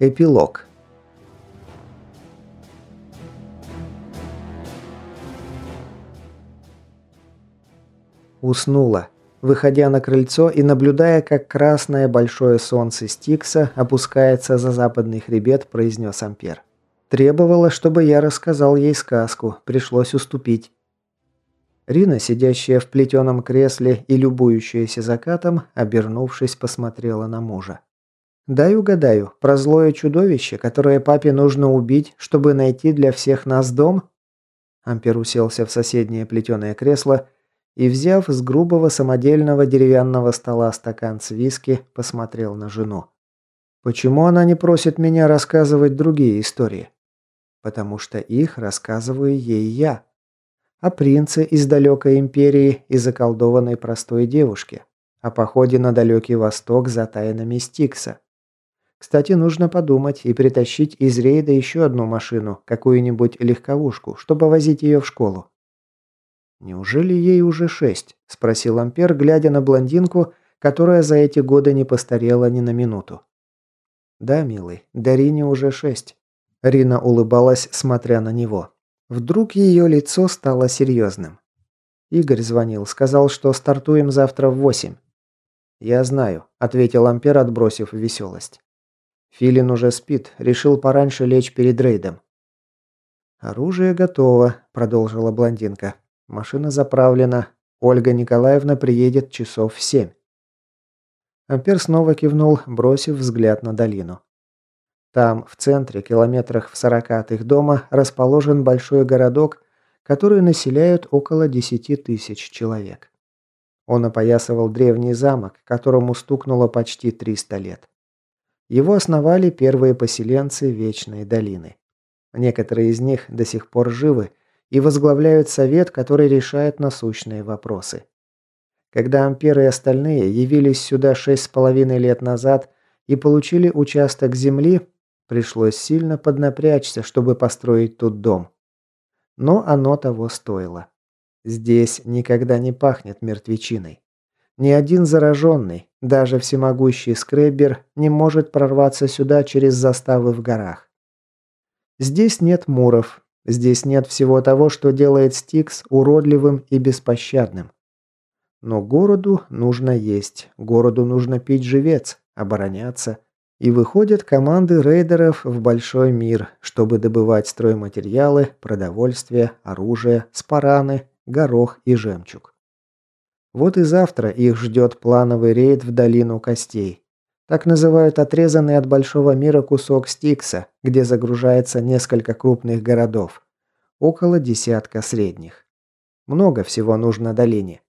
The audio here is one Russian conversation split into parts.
Эпилог. Уснула, выходя на крыльцо и наблюдая, как красное большое солнце Стикса опускается за западный хребет, произнес Ампер. Требовала, чтобы я рассказал ей сказку, пришлось уступить. Рина, сидящая в плетеном кресле и любующаяся закатом, обернувшись, посмотрела на мужа. Дай угадаю, про злое чудовище, которое папе нужно убить, чтобы найти для всех нас дом? Ампер уселся в соседнее плетеное кресло и, взяв с грубого самодельного деревянного стола стакан с виски, посмотрел на жену. Почему она не просит меня рассказывать другие истории? Потому что их рассказываю ей я. О принце из далекой империи и заколдованной простой девушке. О походе на далекий восток за тайнами Стикса. Кстати, нужно подумать и притащить из рейда еще одну машину, какую-нибудь легковушку, чтобы возить ее в школу. «Неужели ей уже шесть?» – спросил Ампер, глядя на блондинку, которая за эти годы не постарела ни на минуту. «Да, милый, Дарине уже шесть». Рина улыбалась, смотря на него. Вдруг ее лицо стало серьезным. Игорь звонил, сказал, что стартуем завтра в восемь. «Я знаю», – ответил Ампер, отбросив веселость. Филин уже спит, решил пораньше лечь перед рейдом. «Оружие готово», – продолжила блондинка. «Машина заправлена. Ольга Николаевна приедет часов в семь». Ампер снова кивнул, бросив взгляд на долину. Там, в центре, километрах в сорока от их дома, расположен большой городок, который населяют около десяти тысяч человек. Он опоясывал древний замок, которому стукнуло почти триста лет. Его основали первые поселенцы Вечной долины. Некоторые из них до сих пор живы и возглавляют совет, который решает насущные вопросы. Когда Ампер и остальные явились сюда шесть с половиной лет назад и получили участок земли, пришлось сильно поднапрячься, чтобы построить тут дом. Но оно того стоило. Здесь никогда не пахнет мертвечиной. Ни один зараженный, даже всемогущий скреббер, не может прорваться сюда через заставы в горах. Здесь нет муров, здесь нет всего того, что делает Стикс уродливым и беспощадным. Но городу нужно есть, городу нужно пить живец, обороняться. И выходят команды рейдеров в большой мир, чтобы добывать стройматериалы, продовольствие, оружие, спараны, горох и жемчуг. Вот и завтра их ждет плановый рейд в долину костей. Так называют отрезанный от большого мира кусок Стикса, где загружается несколько крупных городов. Около десятка средних. Много всего нужно долине.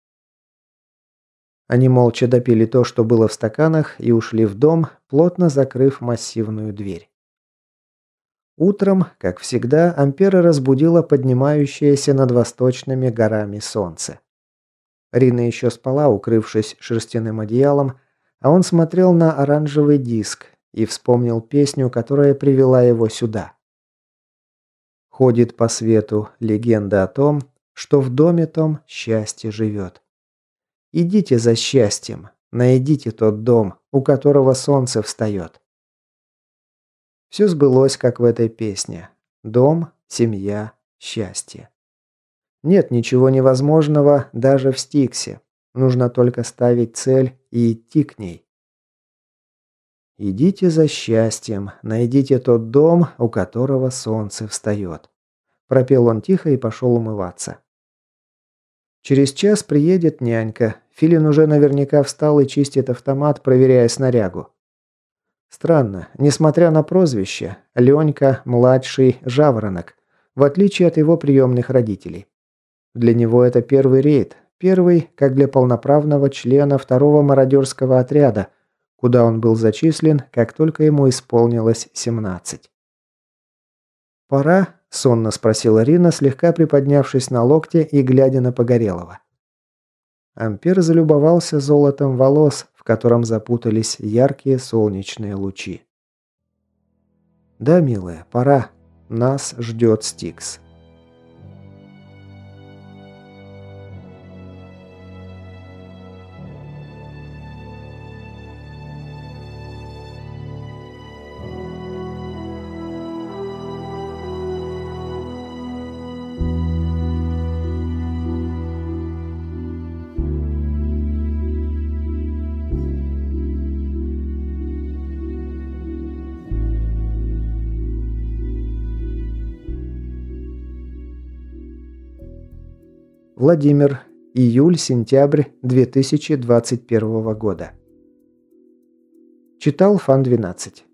Они молча допили то, что было в стаканах, и ушли в дом, плотно закрыв массивную дверь. Утром, как всегда, Ампера разбудила поднимающееся над восточными горами солнце. Рина еще спала, укрывшись шерстяным одеялом, а он смотрел на оранжевый диск и вспомнил песню, которая привела его сюда. Ходит по свету легенда о том, что в доме том счастье живет. Идите за счастьем, найдите тот дом, у которого солнце встает. Все сбылось, как в этой песне. Дом, семья, счастье. Нет ничего невозможного даже в Стиксе. Нужно только ставить цель и идти к ней. Идите за счастьем, найдите тот дом, у которого солнце встает. Пропел он тихо и пошел умываться. Через час приедет нянька. Филин уже наверняка встал и чистит автомат, проверяя снарягу. Странно, несмотря на прозвище, Ленька – младший жаворонок, в отличие от его приемных родителей. Для него это первый рейд, первый, как для полноправного члена второго мародерского отряда, куда он был зачислен, как только ему исполнилось 17. «Пора?» – сонно спросила Рина, слегка приподнявшись на локте и глядя на Погорелого. Ампер залюбовался золотом волос, в котором запутались яркие солнечные лучи. «Да, милая, пора. Нас ждет Стикс». Владимир. Июль-сентябрь 2021 года. Читал Фан 12.